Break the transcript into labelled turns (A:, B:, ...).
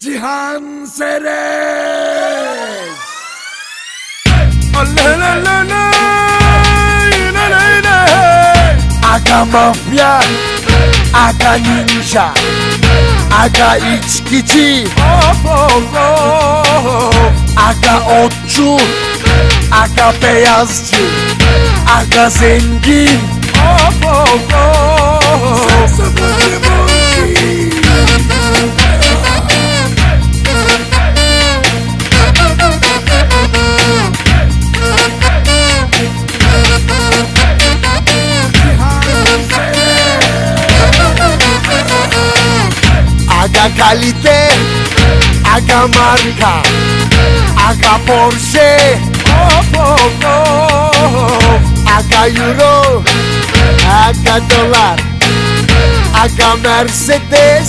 A: Cihan Serez Aga mafya Aga ninja. Aga içkici Aga otçu Aga beyazcı Aga zengin καλείτε Αγκαμάρικα Αγκαπόρσε Αγκαγιουρό Αγκατολάρ Αγκαμέρσετες Αγκαμέρσετες